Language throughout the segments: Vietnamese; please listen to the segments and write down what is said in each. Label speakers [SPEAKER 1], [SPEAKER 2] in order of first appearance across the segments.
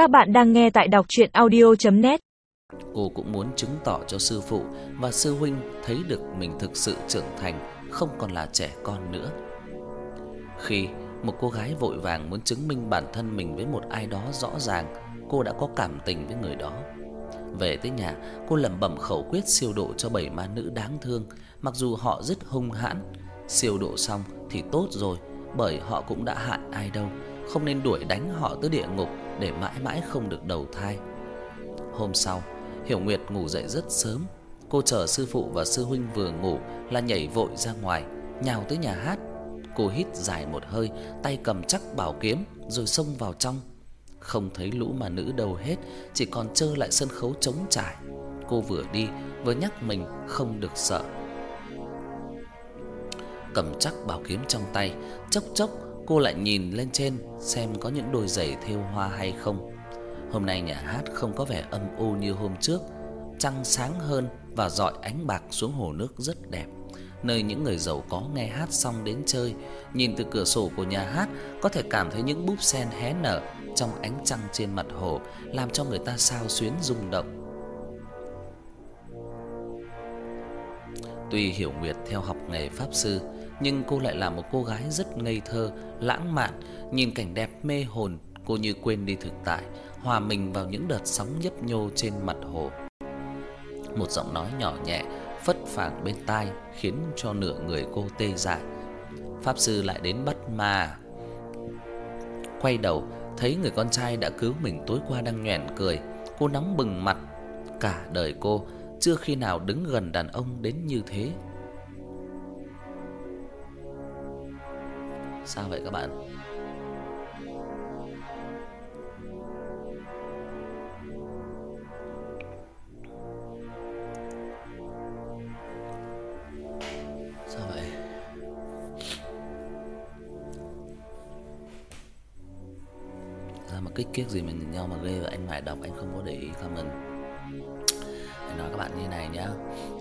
[SPEAKER 1] Các bạn đang nghe tại đọc audio net
[SPEAKER 2] Cô cũng muốn chứng tỏ cho sư phụ và sư huynh thấy được mình thực sự trưởng thành, không còn là trẻ con nữa. Khi một cô gái vội vàng muốn chứng minh bản thân mình với một ai đó rõ ràng, cô đã có cảm tình với người đó. Về tới nhà, cô lẩm bẩm khẩu quyết siêu độ cho bảy ma nữ đáng thương, mặc dù họ rất hung hãn. Siêu độ xong thì tốt rồi, bởi họ cũng đã hại ai đâu, không nên đuổi đánh họ tới địa ngục để mãi mãi không được đầu thai. Hôm sau, Hiểu Nguyệt ngủ dậy rất sớm. Cô chờ sư phụ và sư huynh vừa ngủ là nhảy vội ra ngoài, nhào tới nhà hát. Cô hít dài một hơi, tay cầm chắc bảo kiếm rồi xông vào trong. Không thấy lũ mà nữ đâu hết, chỉ còn trơ lại sân khấu trống trải. Cô vừa đi vừa nhắc mình không được sợ. Cầm chắc bảo kiếm trong tay, chốc chốc cô lại nhìn lên trên xem có những đôi giày thêu hoa hay không. Hôm nay nhà hát không có vẻ âm u như hôm trước, trăng sáng hơn và rọi ánh bạc xuống hồ nước rất đẹp. Nơi những người giàu có nghe hát xong đến chơi, nhìn từ cửa sổ của nhà hát có thể cảm thấy những búp sen hé nở trong ánh trăng trên mặt hồ, làm cho người ta sao xuyến rung động. Tuy Hiểu Nguyệt theo học nghề pháp sư, nhưng cô lại là một cô gái rất ngây thơ, lãng mạn, nhìn cảnh đẹp mê hồn, cô như quên đi thực tại, hòa mình vào những đợt sóng nhấp nhô trên mặt hồ. Một giọng nói nhỏ nhẹ phất phảng bên tai khiến cho nửa người cô tê dại. Pháp sư lại đến bắt ma. Quay đầu, thấy người con trai đã cứu mình tối qua đang nhoẻn cười, cô nóng bừng mặt. Cả đời cô chưa khi nào đứng gần đàn ông đến như thế. Sao vậy các bạn? Sao vậy? Ra mà kích kiếc gì mình nhìn nhau mà ghê vậy anh mải đọc anh không có để ý comment. Anh nói các bạn như này nhá.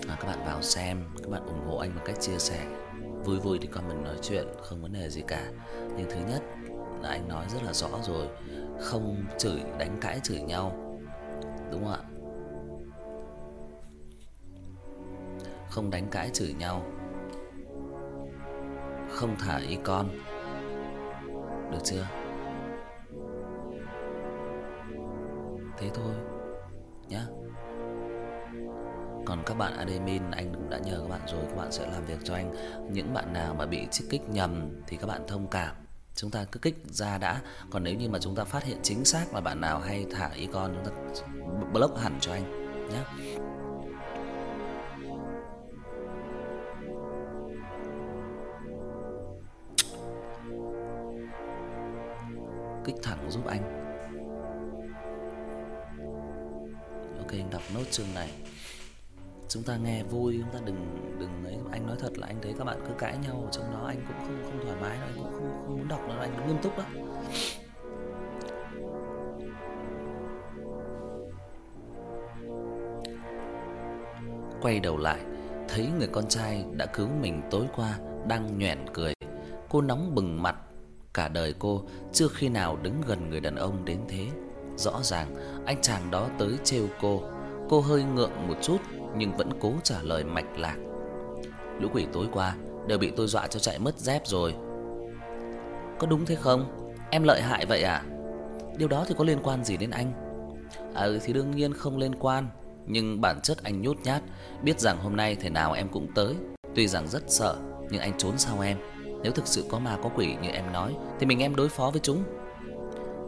[SPEAKER 2] À, các bạn vào xem, các bạn ủng hộ anh bằng cách chia sẻ vui vui thì comment nói chuyện, không vấn đề gì cả. Nhưng thứ nhất là anh nói rất là rõ rồi, không chửi, đánh cãi chửi nhau. Đúng không ạ? Không đánh cãi chửi nhau. Không thả ý con. Được chưa? Thế thôi. Các bạn admin anh cũng đã nhờ các bạn rồi, các bạn sẽ làm việc cho anh. Những bạn nào mà bị trích kích nhầm thì các bạn thông cảm. Chúng ta cứ kích ra đã, còn nếu như mà chúng ta phát hiện chính xác là bạn nào hay thả icon chúng ta block hẳn cho anh nhé. Kích thẳng giúp anh. Ok, anh đọc nốt chương này chúng ta nghe vui, chúng ta đừng đừng ấy. Anh nói thật là anh thấy các bạn cứ cãi nhau ở trong đó, anh cũng không không thoải mái anh cũng không không muốn đọc nữa anh nghiêm túc đó. Quay đầu lại, thấy người con trai đã cứu mình tối qua đang nhoẻn cười. Cô nóng bừng mặt, cả đời cô chưa khi nào đứng gần người đàn ông đến thế. Rõ ràng, anh chàng đó tới trêu cô. Cô hơi ngượng một chút nhưng vẫn cố trả lời mạch lạc. Lũ quỷ tối qua đều bị tôi dọa cho chạy mất dép rồi. Có đúng thế không? Em lợi hại vậy à? Điều đó thì có liên quan gì đến anh? À ừ thì đương nhiên không liên quan, nhưng bản chất anh nhút nhát, biết rằng hôm nay thế nào em cũng tới, tuy rằng rất sợ, nhưng anh trốn sau em. Nếu thực sự có ma có quỷ như em nói thì mình em đối phó với chúng.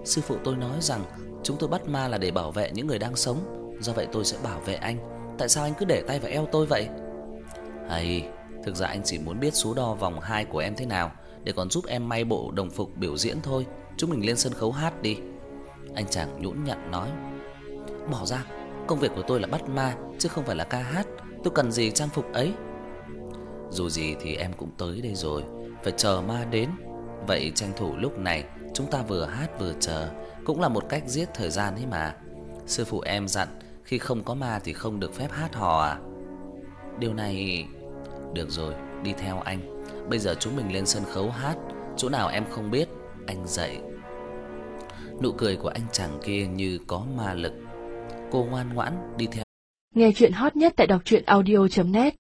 [SPEAKER 2] Sư phụ tôi nói rằng chúng tôi bắt ma là để bảo vệ những người đang sống, do vậy tôi sẽ bảo vệ anh tại sao anh cứ để tay vào eo tôi vậy? Hay, thực ra anh chỉ muốn biết số đo vòng 2 của em thế nào để còn giúp em may bộ đồng phục biểu diễn thôi. Chúng mình lên sân khấu hát đi." Anh chàng nhũn nhặn nói. "Bỏ ra, công việc của tôi là bắt ma chứ không phải là ca hát, tôi cần gì trang phục ấy?" Dù gì thì em cũng tới đây rồi, phải chờ ma đến. Vậy tranh thủ lúc này chúng ta vừa hát vừa chờ, cũng là một cách giết thời gian ấy mà. Sư phụ em dặn khi không có ma thì không được phép hát hò à? Điều này được rồi, đi theo anh. Bây giờ chúng mình lên sân khấu hát, chỗ nào em không biết, anh dạy. Nụ cười của anh chàng kia như có ma lực. Cô ngoan ngoãn đi theo.
[SPEAKER 3] Nghe truyện hot nhất tại đọc truyện audio net